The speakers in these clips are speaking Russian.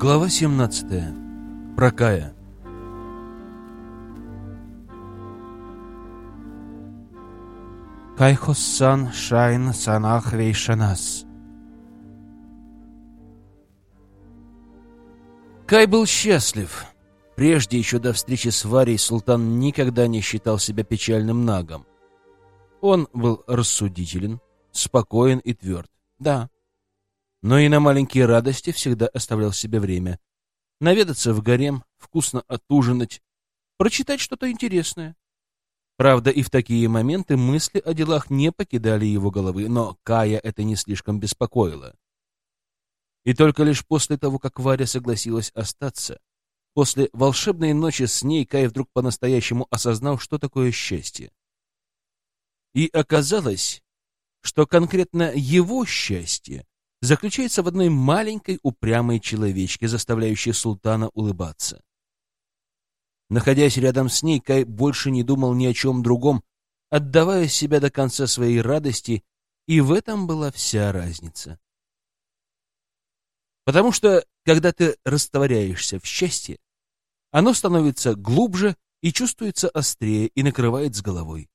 Глава 17. Про Кая. Кайхос-сан шайн санах вейшанас. Кай был счастлив. Прежде, еще до встречи с Варей, султан никогда не считал себя печальным нагом. Он был рассудителен, спокоен и тверд. Да, но и на маленькие радости всегда оставлял себе время. Наведаться в гарем, вкусно отужинать, прочитать что-то интересное. Правда, и в такие моменты мысли о делах не покидали его головы, но Кая это не слишком беспокоило. И только лишь после того, как Варя согласилась остаться, после волшебной ночи с ней Кай вдруг по-настоящему осознал, что такое счастье. И оказалось, что конкретно его счастье заключается в одной маленькой упрямой человечке, заставляющей султана улыбаться. Находясь рядом с ней, Кай больше не думал ни о чем другом, отдавая себя до конца своей радости, и в этом была вся разница. Потому что, когда ты растворяешься в счастье, оно становится глубже и чувствуется острее и накрывает с головой.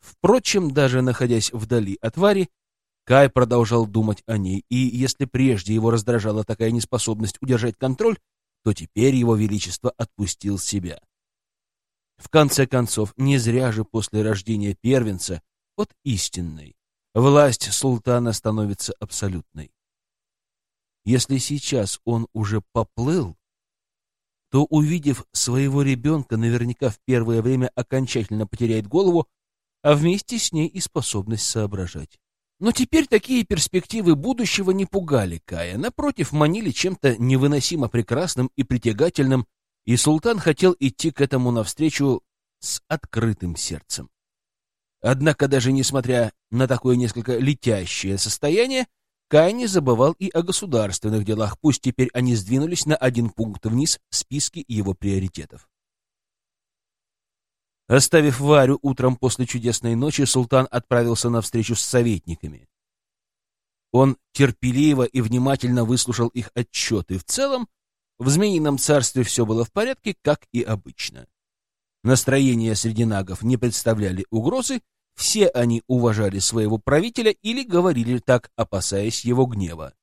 Впрочем, даже находясь вдали от Вари, Кай продолжал думать о ней, и если прежде его раздражала такая неспособность удержать контроль, то теперь его величество отпустил себя. В конце концов, не зря же после рождения первенца от истинной власть султана становится абсолютной. Если сейчас он уже поплыл, то, увидев своего ребенка, наверняка в первое время окончательно потеряет голову, а вместе с ней и способность соображать. Но теперь такие перспективы будущего не пугали Кая, напротив, манили чем-то невыносимо прекрасным и притягательным, и султан хотел идти к этому навстречу с открытым сердцем. Однако даже несмотря на такое несколько летящее состояние, Кай не забывал и о государственных делах, пусть теперь они сдвинулись на один пункт вниз в списке его приоритетов. Оставив Варю утром после чудесной ночи, султан отправился на встречу с советниками. Он терпеливо и внимательно выслушал их отчеты. В целом, в Змеином царстве все было в порядке, как и обычно. Настроения среди нагов не представляли угрозы, все они уважали своего правителя или говорили так, опасаясь его гнева.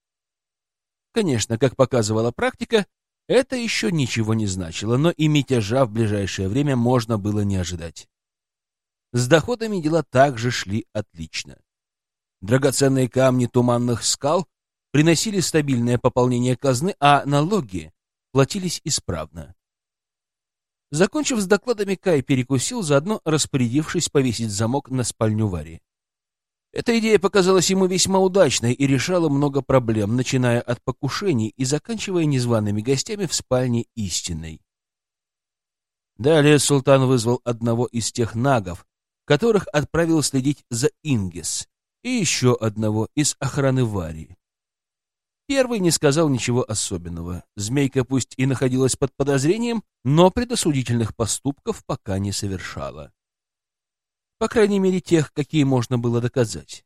Конечно, как показывала практика, это еще ничего не значило, но и мятежа в ближайшее время можно было не ожидать. С доходами дела также шли отлично. Драгоценные камни туманных скал приносили стабильное пополнение казны, а налоги платились исправно. Закончив с докладами, Кай перекусил, заодно распорядившись повесить замок на спальню Вари. Эта идея показалась ему весьма удачной и решала много проблем, начиная от покушений и заканчивая незваными гостями в спальне истинной. Далее султан вызвал одного из тех нагов, которых отправил следить за Ингис, и еще одного из охраны Вари. Первый не сказал ничего особенного. Змейка пусть и находилась под подозрением, но предосудительных поступков пока не совершала. По крайней мере, тех, какие можно было доказать.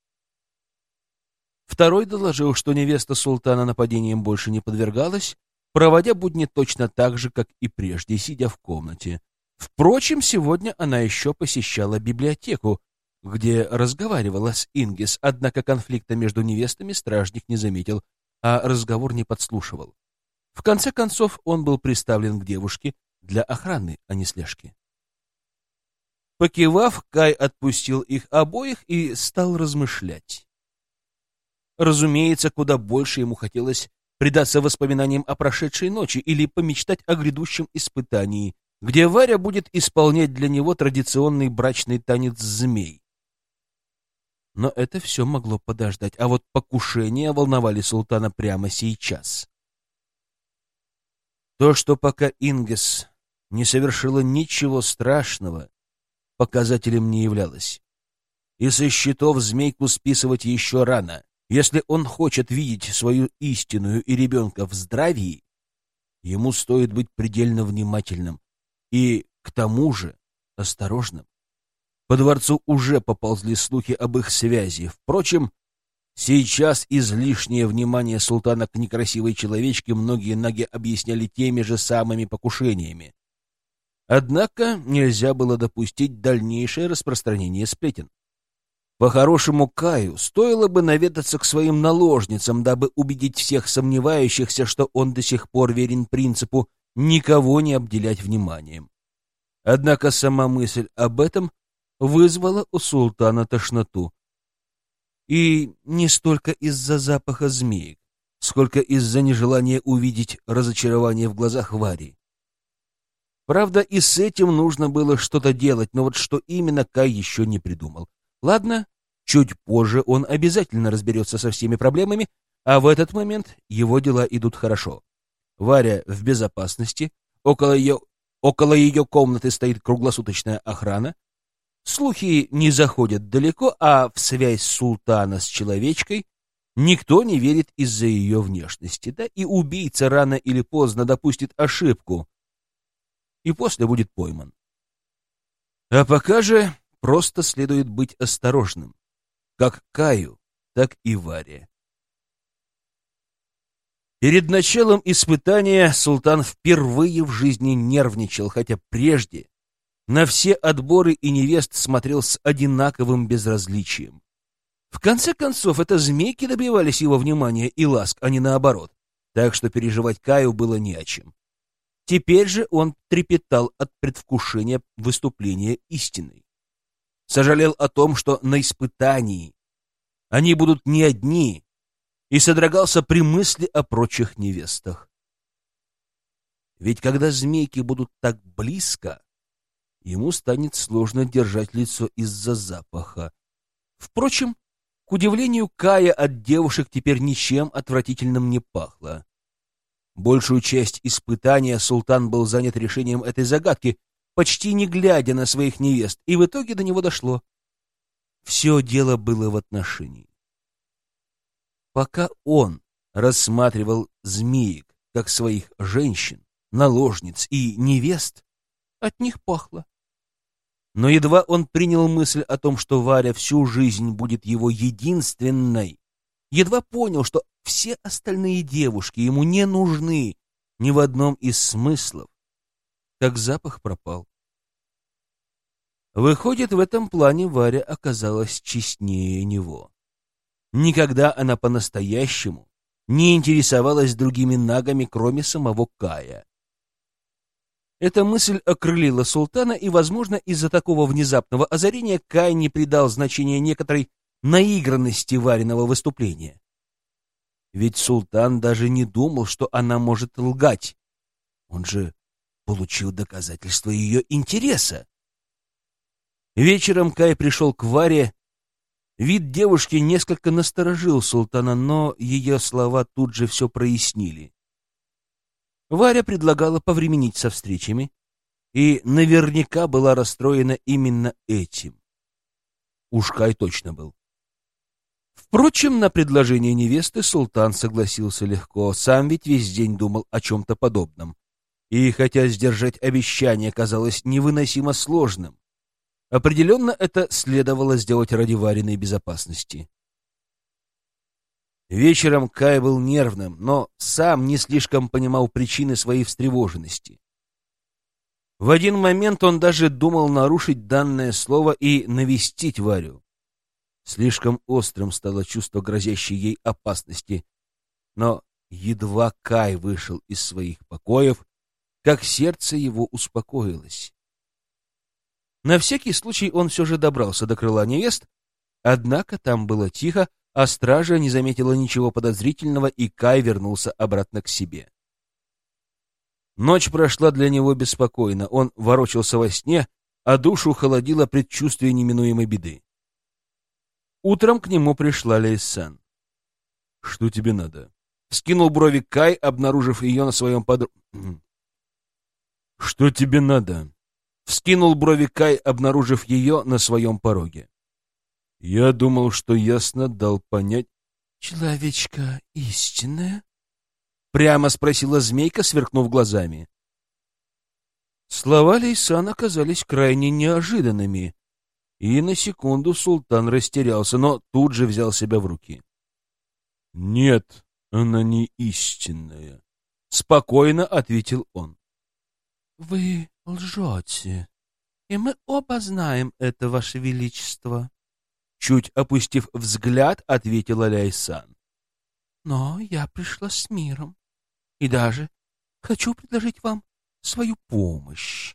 Второй доложил, что невеста султана нападением больше не подвергалась, проводя будни точно так же, как и прежде, сидя в комнате. Впрочем, сегодня она еще посещала библиотеку, где разговаривала с Ингис, однако конфликта между невестами стражник не заметил, а разговор не подслушивал. В конце концов, он был приставлен к девушке для охраны, а не слежки. Покивав, Кай отпустил их обоих и стал размышлять. Разумеется, куда больше ему хотелось предаться воспоминаниям о прошедшей ночи или помечтать о грядущем испытании, где Варя будет исполнять для него традиционный брачный танец змей. Но это все могло подождать, а вот покушения волновали султана прямо сейчас. То, что пока Ингес не совершила ничего страшного, показателем не являлось. И со счетов змейку списывать еще рано. Если он хочет видеть свою истинную и ребенка в здравии, ему стоит быть предельно внимательным и, к тому же, осторожным. По дворцу уже поползли слухи об их связи. Впрочем, Сейчас излишнее внимание султана к некрасивой человечке многие наги объясняли теми же самыми покушениями. Однако нельзя было допустить дальнейшее распространение сплетен. По-хорошему Каю стоило бы наведаться к своим наложницам, дабы убедить всех сомневающихся, что он до сих пор верен принципу никого не обделять вниманием. Однако сама мысль об этом вызвала у султана тошноту. И не столько из-за запаха змеек, сколько из-за нежелания увидеть разочарование в глазах Вари. Правда, и с этим нужно было что-то делать, но вот что именно Кай еще не придумал. Ладно, чуть позже он обязательно разберется со всеми проблемами, а в этот момент его дела идут хорошо. Варя в безопасности, около ее, около ее комнаты стоит круглосуточная охрана, Слухи не заходят далеко, а в связь султана с человечкой никто не верит из-за ее внешности. Да и убийца рано или поздно допустит ошибку и после будет пойман. А пока же просто следует быть осторожным, как Каю, так и Варе. Перед началом испытания султан впервые в жизни нервничал, хотя прежде на все отборы и невест смотрел с одинаковым безразличием. В конце концов, это змейки добивались его внимания и ласк, а не наоборот, так что переживать Каю было не о чем. Теперь же он трепетал от предвкушения выступления истины. Сожалел о том, что на испытании они будут не одни, и содрогался при мысли о прочих невестах. Ведь когда змейки будут так близко, ему станет сложно держать лицо из-за запаха. Впрочем, к удивлению Кая от девушек теперь ничем отвратительным не пахло. Большую часть испытания султан был занят решением этой загадки, почти не глядя на своих невест, и в итоге до него дошло. Все дело было в отношении. Пока он рассматривал змеек как своих женщин, наложниц и невест, от них пахло. Но едва он принял мысль о том, что Варя всю жизнь будет его единственной, едва понял, что все остальные девушки ему не нужны ни в одном из смыслов, как запах пропал. Выходит, в этом плане Варя оказалась честнее него. Никогда она по-настоящему не интересовалась другими нагами, кроме самого Кая. Эта мысль окрылила султана, и, возможно, из-за такого внезапного озарения Кай не придал значения некоторой наигранности Вариного выступления. Ведь султан даже не думал, что она может лгать. Он же получил доказательство ее интереса. Вечером Кай пришел к Варе. Вид девушки несколько насторожил султана, но ее слова тут же все прояснили. Варя предлагала повременить со встречами и наверняка была расстроена именно этим. Уж Кай точно был. Впрочем, на предложение невесты султан согласился легко, сам ведь весь день думал о чем-то подобном. И хотя сдержать обещание казалось невыносимо сложным, определенно это следовало сделать ради Вариной безопасности. Вечером Кай был нервным, но сам не слишком понимал причины своей встревоженности. В один момент он даже думал нарушить данное слово и навестить Варю. Слишком острым стало чувство грозящей ей опасности, но едва Кай вышел из своих покоев, как сердце его успокоилось. На всякий случай он все же добрался до крыла невест, однако там было тихо, а стража не заметила ничего подозрительного, и Кай вернулся обратно к себе. Ночь прошла для него беспокойно, он ворочался во сне, а душу холодило предчувствие неминуемой беды. Утром к нему пришла Лейсан. «Что тебе надо?» Скинул брови Кай, обнаружив ее на своем под... «Что тебе надо?» Вскинул брови Кай, обнаружив ее на своем пороге. Я думал, что ясно дал понять... — Человечка истинная? — прямо спросила змейка, сверкнув глазами. Слова Лейсан оказались крайне неожиданными, и на секунду султан растерялся, но тут же взял себя в руки. Нет, она не истинная, спокойно ответил он. Вы лжете, и мы оба знаем это, Ваше Величество. Чуть опустив взгляд, ответила Ляйсан. Но я пришла с миром, и даже хочу предложить вам свою помощь.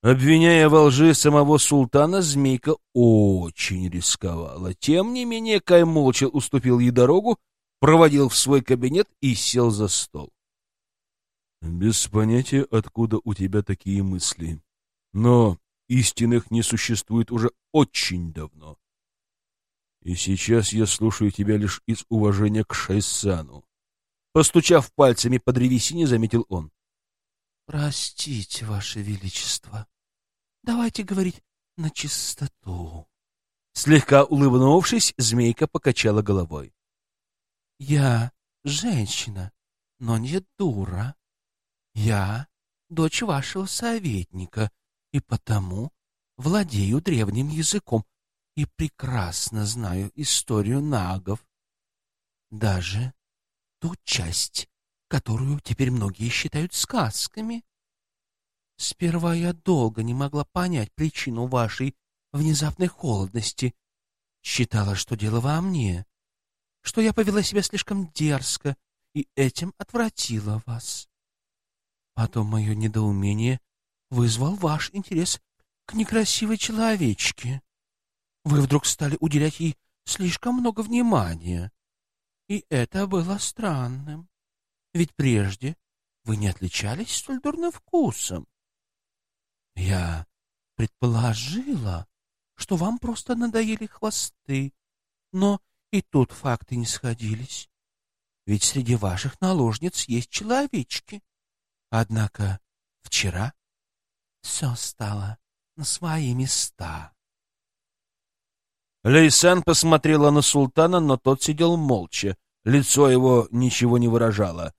Обвиняя во лжи самого султана, змейка очень рисковала. Тем не менее, Кай молча уступил ей дорогу, проводил в свой кабинет и сел за стол. Без понятия, откуда у тебя такие мысли. Но истинных не существует уже очень давно. И сейчас я слушаю тебя лишь из уважения к Шайсану. Постучав пальцами по древесине, заметил он. Простите, Ваше Величество. Давайте говорить на чистоту. Слегка улыбнувшись, змейка покачала головой. Я женщина, но не дура. Я дочь вашего советника, и потому владею древним языком и прекрасно знаю историю нагов. Даже ту часть, которую теперь многие считают сказками. Сперва я долго не могла понять причину вашей внезапной холодности. Считала, что дело во мне, что я повела себя слишком дерзко и этим отвратила вас. Потом мое недоумение вызвал ваш интерес к некрасивой человечке. Вы вдруг стали уделять ей слишком много внимания, и это было странным. Ведь прежде вы не отличались столь дурным вкусом. Я предположила, что вам просто надоели хвосты, но и тут факты не сходились. Ведь среди ваших наложниц есть человечки. Однако вчера все стало на свои места. Лейсан посмотрела на султана, но тот сидел молча. Лицо его ничего не выражало.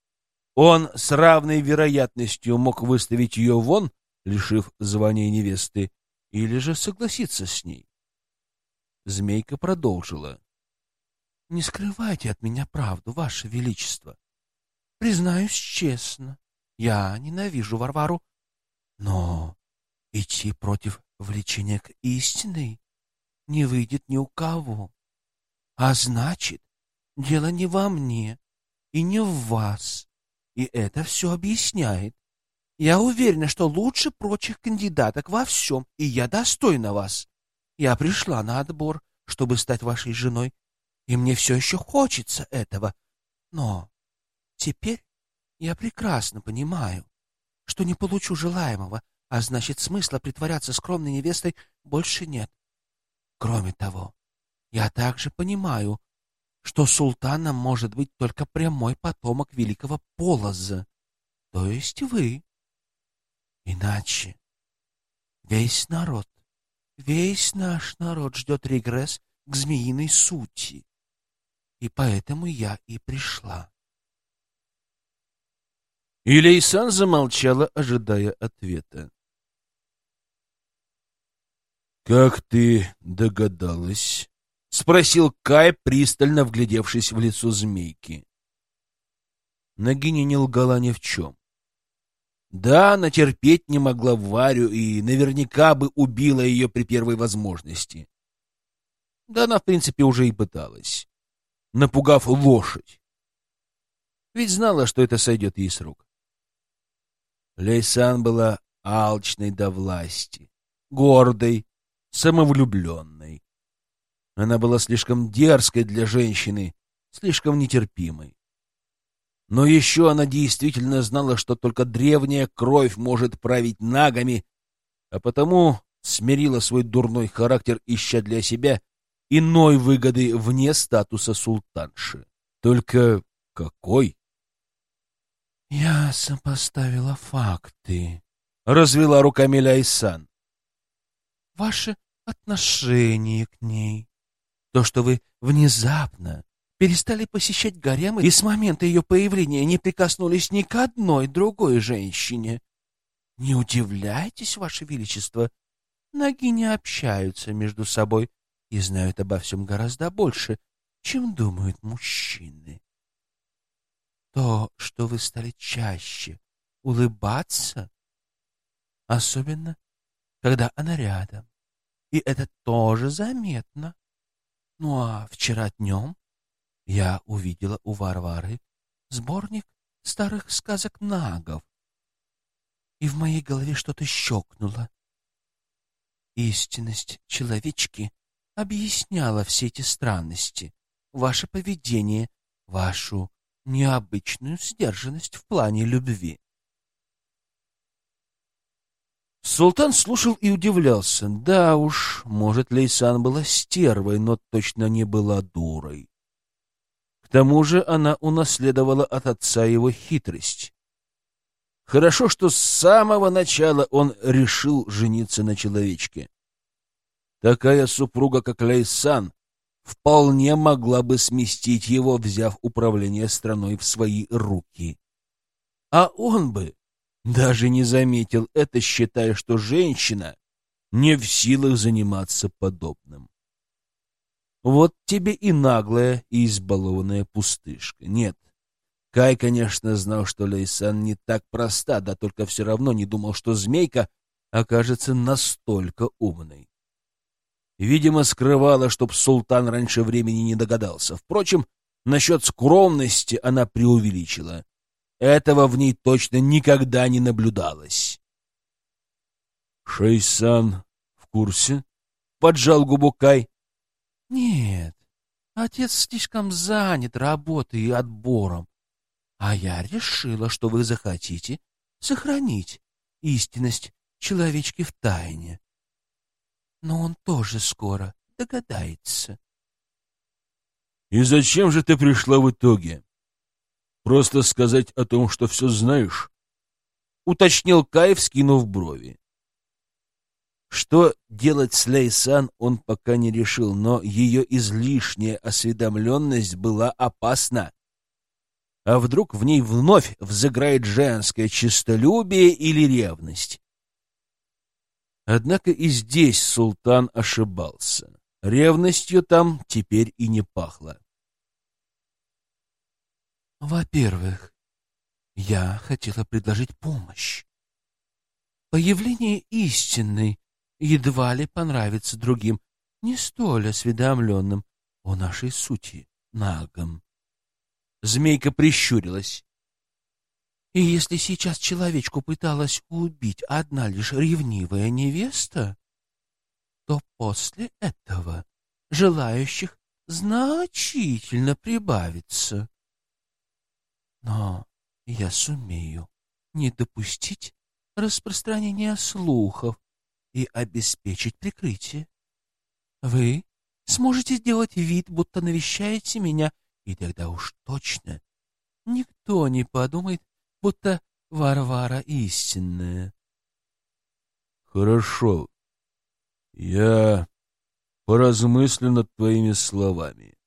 Он с равной вероятностью мог выставить ее вон, лишив звания невесты, или же согласиться с ней. Змейка продолжила. — Не скрывайте от меня правду, Ваше Величество. Признаюсь честно, я ненавижу Варвару, но идти против влечения к истинной не выйдет ни у кого. А значит, дело не во мне и не в вас. И это все объясняет. Я уверена, что лучше прочих кандидаток во всем, и я достойна вас. Я пришла на отбор, чтобы стать вашей женой, и мне все еще хочется этого. Но теперь я прекрасно понимаю, что не получу желаемого, а значит, смысла притворяться скромной невестой больше нет. Кроме того, я также понимаю, что султаном может быть только прямой потомок великого Полоза, то есть вы. Иначе весь народ, весь наш народ ждет регресс к змеиной сути. И поэтому я и пришла. И Лейсан замолчала, ожидая ответа. «Как ты догадалась?» — спросил Кай, пристально вглядевшись в лицо змейки. Нагиня не лгала ни в чем. Да, она терпеть не могла Варю и наверняка бы убила ее при первой возможности. Да она, в принципе, уже и пыталась, напугав лошадь. Ведь знала, что это сойдет ей с рук. Лейсан была алчной до власти, гордой, самовлюбленной. Она была слишком дерзкой для женщины, слишком нетерпимой. Но еще она действительно знала, что только древняя кровь может править нагами, а потому смирила свой дурной характер, ища для себя иной выгоды вне статуса султанши. Только какой? Я сопоставила факты, — развела руками Ляйсан. Ваше отношение к ней, то, что вы внезапно перестали посещать гаремы и с момента ее появления не прикоснулись ни к одной другой женщине. Не удивляйтесь, Ваше Величество, ноги не общаются между собой и знают обо всем гораздо больше, чем думают мужчины. То, что вы стали чаще улыбаться, особенно, когда она рядом. И это тоже заметно. Ну а вчера днем я увидела у Варвары сборник старых сказок нагов. И в моей голове что-то щелкнуло. Истинность человечки объясняла все эти странности, ваше поведение, вашу необычную сдержанность в плане любви. Султан слушал и удивлялся. Да уж, может, Лейсан была стервой, но точно не была дурой. К тому же она унаследовала от отца его хитрость. Хорошо, что с самого начала он решил жениться на человечке. Такая супруга, как Лейсан, вполне могла бы сместить его, взяв управление страной в свои руки. А он бы даже не заметил это, считая, что женщина не в силах заниматься подобным. Вот тебе и наглая, и избалованная пустышка. Нет, Кай, конечно, знал, что Лейсан не так проста, да только все равно не думал, что змейка окажется настолько умной. Видимо, скрывала, чтоб султан раньше времени не догадался. Впрочем, насчет скромности она преувеличила. Этого в ней точно никогда не наблюдалось. «Шейсан в курсе?» — поджал губу Кай. «Нет, отец слишком занят работой и отбором. А я решила, что вы захотите сохранить истинность человечки в тайне но он тоже скоро догадается. «И зачем же ты пришла в итоге? Просто сказать о том, что все знаешь?» — уточнил Каев, скинув брови. Что делать с Лейсан, он пока не решил, но ее излишняя осведомленность была опасна. А вдруг в ней вновь взыграет женское честолюбие или ревность? Однако и здесь султан ошибался. Ревностью там теперь и не пахло. Во-первых, я хотела предложить помощь. Появление истинной едва ли понравится другим, не столь осведомленным о нашей сути, нагом. Змейка прищурилась. И если сейчас человечку пыталась убить одна лишь ревнивая невеста, то после этого желающих значительно прибавится. Но я сумею не допустить распространения слухов и обеспечить прикрытие. Вы сможете сделать вид, будто навещаете меня, и тогда уж точно никто не подумает, будто Варвара истинная. Хорошо. Я поразмыслю над твоими словами.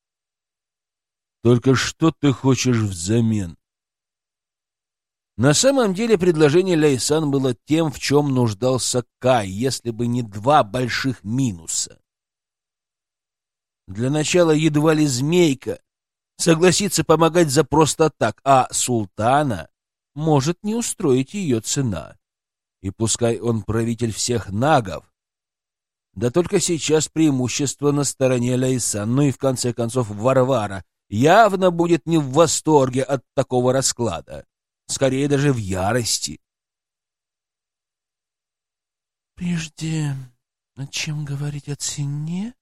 Только что ты хочешь взамен? На самом деле предложение Лейсан было тем, в чем нуждался Кай, если бы не два больших минуса. Для начала едва ли змейка согласится помогать за просто так, а султана может не устроить ее цена. И пускай он правитель всех нагов, да только сейчас преимущество на стороне Лейсан, ну и в конце концов Варвара явно будет не в восторге от такого расклада, скорее даже в ярости. Прежде чем говорить о цене,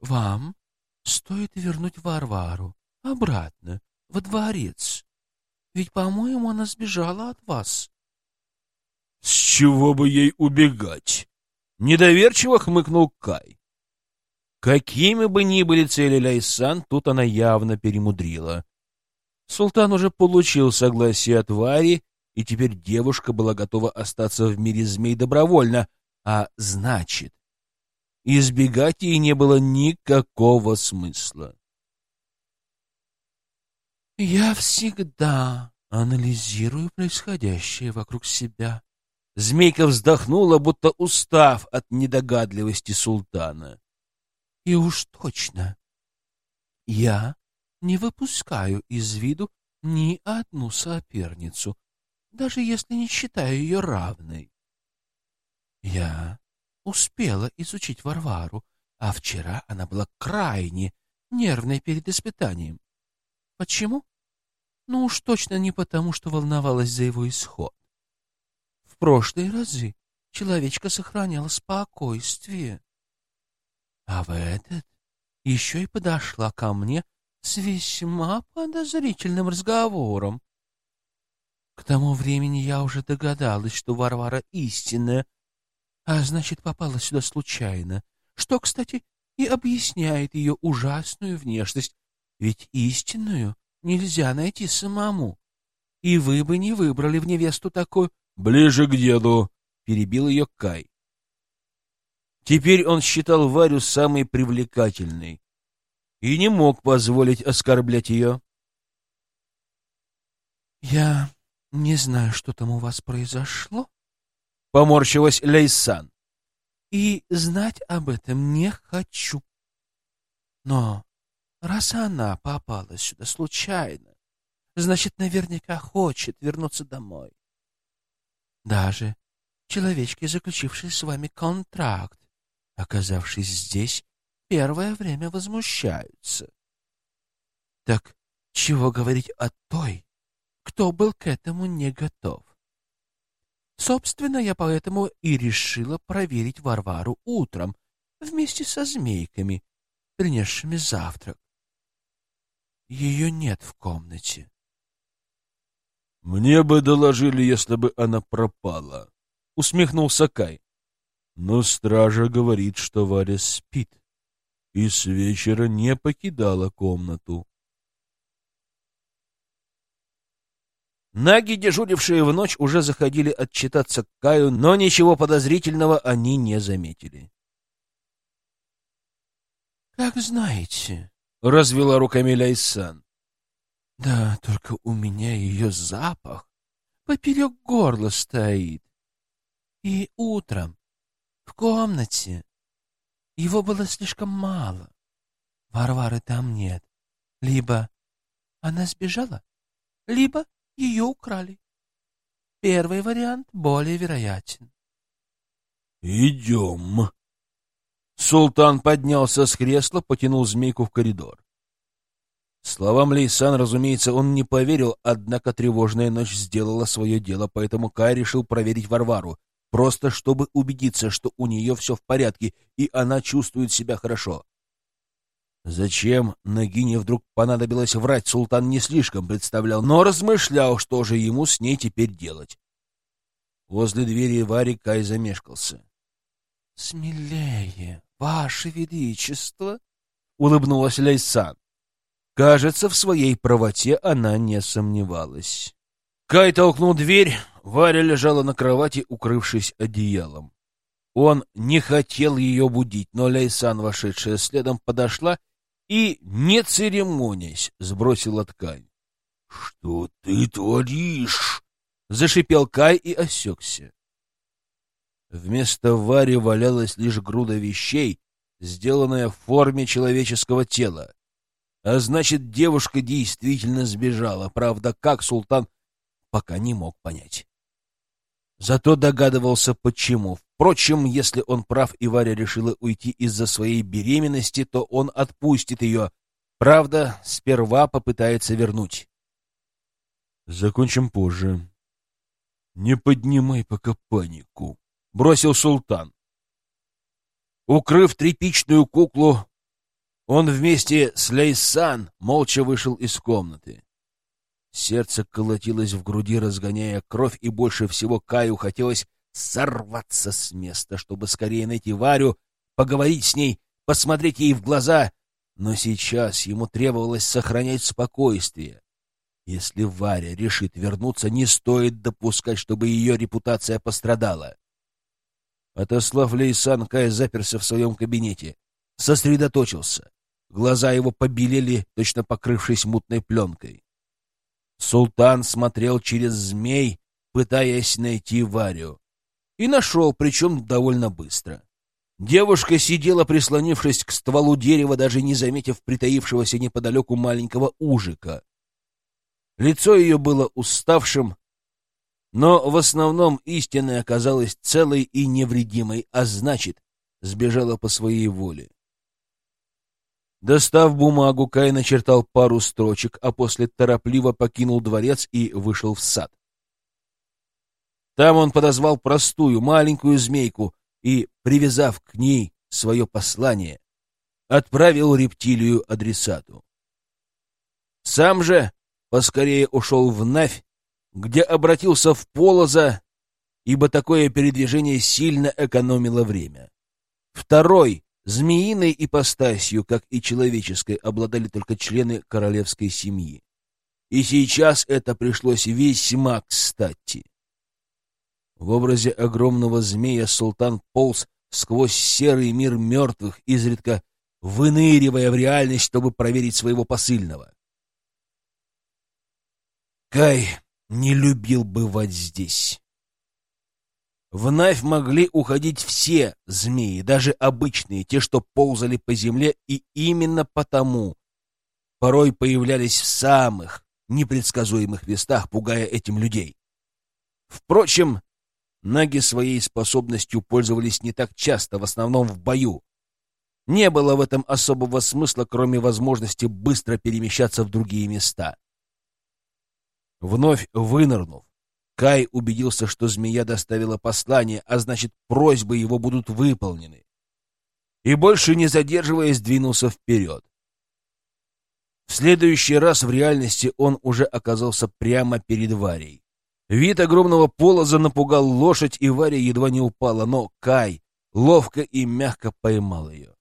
вам стоит вернуть Варвару обратно, во дворец. Ведь, по-моему, она сбежала от вас. — С чего бы ей убегать? — недоверчиво хмыкнул Кай. Какими бы ни были цели Ляйсан, тут она явно перемудрила. Султан уже получил согласие от Вари, и теперь девушка была готова остаться в мире змей добровольно, а значит, избегать ей не было никакого смысла. Я всегда анализирую происходящее вокруг себя. Змейка вздохнула, будто устав от недогадливости султана. И уж точно Я не выпускаю из виду ни одну соперницу, даже если не считаю ее равной. Я успела изучить Варвару, а вчера она была крайне нервной перед испытанием. Почему? Ну уж точно не потому, что волновалась за его исход. В прошлые разы человечка сохраняла спокойствие. А в этот еще и подошла ко мне с весьма подозрительным разговором. К тому времени я уже догадалась, что Варвара истинная, а значит, попала сюда случайно, что, кстати, и объясняет ее ужасную внешность, ведь истинную нельзя найти самому. И вы бы не выбрали в невесту такую... — Ближе к деду, — перебил ее Кай. Теперь он считал Варю самой привлекательной и не мог позволить оскорблять ее. — Я не знаю, что там у вас произошло, — поморщилась Лейсан. — И знать об этом не хочу. Но раз она попала сюда случайно, значит, наверняка хочет вернуться домой. Даже человечки, заключившие с вами контракт, оказавшись здесь, первое время возмущаются. Так чего говорить о той, кто был к этому не готов? Собственно, я поэтому и решила проверить Варвару утром вместе со змейками, принесшими завтрак. Ее нет в комнате. «Мне бы доложили, если бы она пропала», — усмехнулся Кай. Но стража говорит, что Варя спит и с вечера не покидала комнату. Наги, дежурившие в ночь, уже заходили отчитаться к Каю, но ничего подозрительного они не заметили. «Как знаете», — развела руками Ляйсан. «Да, только у меня ее запах поперек горла стоит. И утром в комнате. Его было слишком мало. Варвары там нет. Либо она сбежала, либо ее украли. Первый вариант более вероятен. «Идем». Султан поднялся с кресла, потянул змейку в коридор. Словам Лейсан, разумеется, он не поверил, однако тревожная ночь сделала свое дело, поэтому Кай решил проверить Варвару, просто чтобы убедиться, что у нее все в порядке, и она чувствует себя хорошо. Зачем Нагине вдруг понадобилось врать, султан не слишком представлял, но размышлял, что же ему с ней теперь делать. Возле двери Вари Кай замешкался. — Смелее, ваше величество! — улыбнулась Лейсан. Кажется, в своей правоте она не сомневалась. Кай толкнул дверь, Варя лежала на кровати, укрывшись одеялом. Он не хотел ее будить, но Лейсан, вошедшая следом, подошла и, не церемонясь, сбросила ткань. — Что ты творишь? — зашипел Кай и осекся. Вместо Вари валялась лишь груда вещей, сделанная в форме человеческого тела. А значит, девушка действительно сбежала. Правда, как султан пока не мог понять. Зато догадывался, почему. Впрочем, если он прав и Варя решила уйти из-за своей беременности, то он отпустит ее. Правда, сперва попытается вернуть. Закончим позже. Не поднимай пока панику, — бросил султан. Укрыв тряпичную куклу, он вместе с Лейсан молча вышел из комнаты. Сердце колотилось в груди, разгоняя кровь, и больше всего Каю хотелось сорваться с места, чтобы скорее найти Варю, поговорить с ней, посмотреть ей в глаза. Но сейчас ему требовалось сохранять спокойствие. Если Варя решит вернуться, не стоит допускать, чтобы ее репутация пострадала. Отослав Лейсан, Кай заперся в своем кабинете. Сосредоточился. Глаза его побелели, точно покрывшись мутной пленкой. Султан смотрел через змей, пытаясь найти Варю. И нашел, причем довольно быстро. Девушка сидела, прислонившись к стволу дерева, даже не заметив притаившегося неподалеку маленького ужика. Лицо ее было уставшим, но в основном истинная оказалась целой и невредимой, а значит, сбежала по своей воле. Достав бумагу, Кай начертал пару строчек, а после торопливо покинул дворец и вышел в сад. Там он подозвал простую маленькую змейку и, привязав к ней свое послание, отправил рептилию адресату. Сам же поскорее ушел в Навь, где обратился в Полоза, ибо такое передвижение сильно экономило время. Второй, змеиной ипостасью, как и человеческой, обладали только члены королевской семьи. И сейчас это пришлось весьма кстати. В образе огромного змея султан полз сквозь серый мир мертвых, изредка выныривая в реальность, чтобы проверить своего посыльного. Кай не любил бывать здесь. В Навь могли уходить все змеи, даже обычные, те, что ползали по земле, и именно потому порой появлялись в самых непредсказуемых местах, пугая этим людей. Впрочем, Наги своей способностью пользовались не так часто, в основном в бою. Не было в этом особого смысла, кроме возможности быстро перемещаться в другие места. Вновь вынырнув, Кай убедился, что змея доставила послание, а значит, просьбы его будут выполнены. И больше не задерживаясь, двинулся вперед. В следующий раз в реальности он уже оказался прямо перед Варей. Вид огромного полоза напугал лошадь, и Варя едва не упала, но Кай ловко и мягко поймал ее.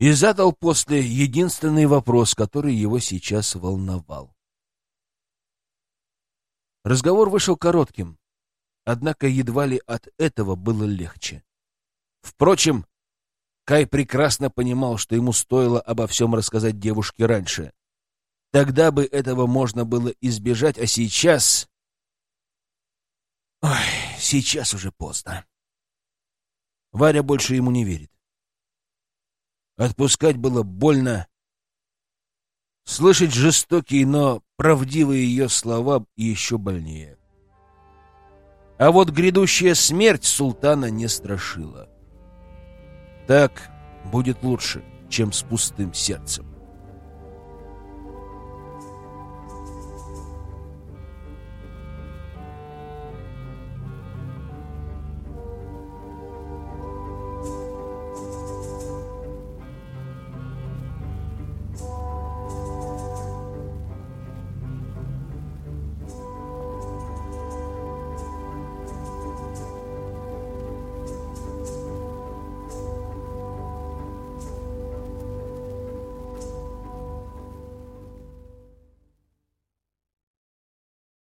И задал после единственный вопрос, который его сейчас волновал. Разговор вышел коротким, однако едва ли от этого было легче. Впрочем, Кай прекрасно понимал, что ему стоило обо всем рассказать девушке раньше. Тогда бы этого можно было избежать, а сейчас... Ой, сейчас уже поздно. Варя больше ему не верит. Отпускать было больно. Слышать жестокие, но правдивые ее слова еще больнее. А вот грядущая смерть султана не страшила. Так будет лучше, чем с пустым сердцем.